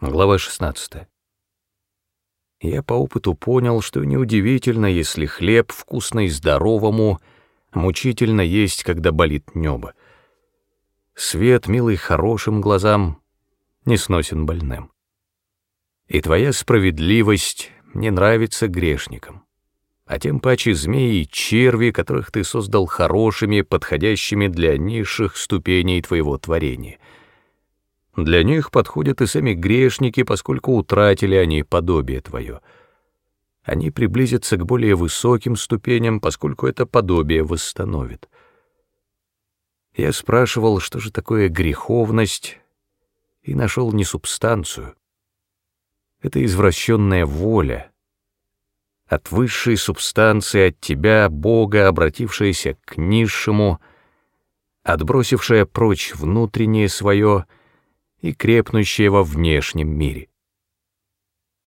Глава 16. Я по опыту понял, что неудивительно, если хлеб вкусный здоровому, мучительно есть, когда болит небо. Свет, милый хорошим глазам, не сносен больным. И твоя справедливость не нравится грешникам, а тем паче змеи и черви, которых ты создал хорошими, подходящими для низших ступеней твоего творения — для них подходят и сами грешники, поскольку утратили они подобие твое. Они приблизятся к более высоким ступеням, поскольку это подобие восстановит. Я спрашивал, что же такое греховность, и нашел не субстанцию. Это извращенная воля, от высшей субстанции, от тебя, Бога, обратившаяся к низшему, отбросившая прочь внутреннее свое — и крепнущее во внешнем мире.